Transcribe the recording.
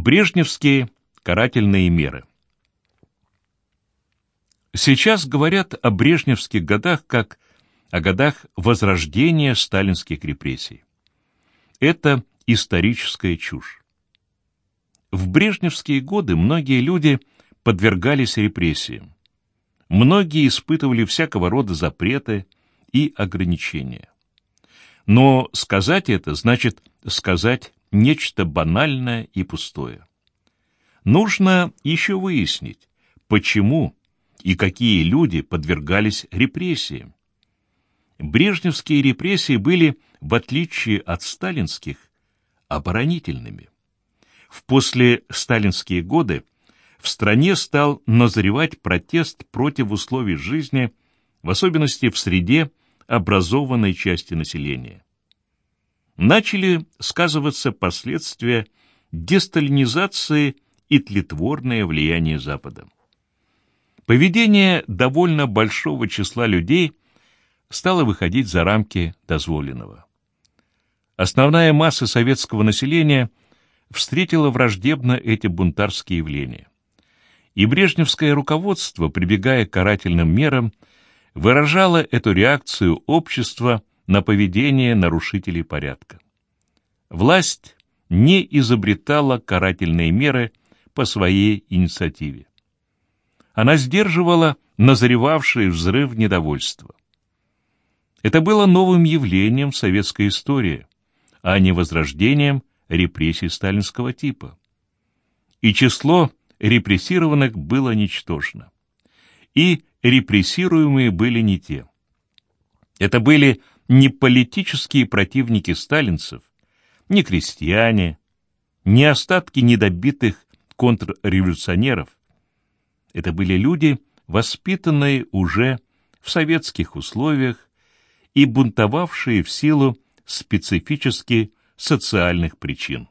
Брежневские карательные меры. Сейчас говорят о брежневских годах как о годах возрождения сталинских репрессий. Это историческая чушь. В брежневские годы многие люди подвергались репрессиям. Многие испытывали всякого рода запреты и ограничения. Но сказать это значит сказать нечто банальное и пустое. Нужно еще выяснить, почему и какие люди подвергались репрессиям. Брежневские репрессии были, в отличие от сталинских, оборонительными. В послесталинские годы в стране стал назревать протест против условий жизни, в особенности в среде образованной части населения начали сказываться последствия десталинизации и тлетворное влияние Запада. Поведение довольно большого числа людей стало выходить за рамки дозволенного. Основная масса советского населения встретила враждебно эти бунтарские явления. И брежневское руководство, прибегая к карательным мерам, выражало эту реакцию общества на поведение нарушителей порядка. Власть не изобретала карательные меры по своей инициативе. Она сдерживала назревавший взрыв недовольства. Это было новым явлением в советской истории, а не возрождением репрессий сталинского типа. И число репрессированных было ничтожно. И репрессируемые были не те. Это были не политические противники сталинцев, не крестьяне, не остатки недобитых контрреволюционеров. Это были люди, воспитанные уже в советских условиях и бунтовавшие в силу специфически социальных причин.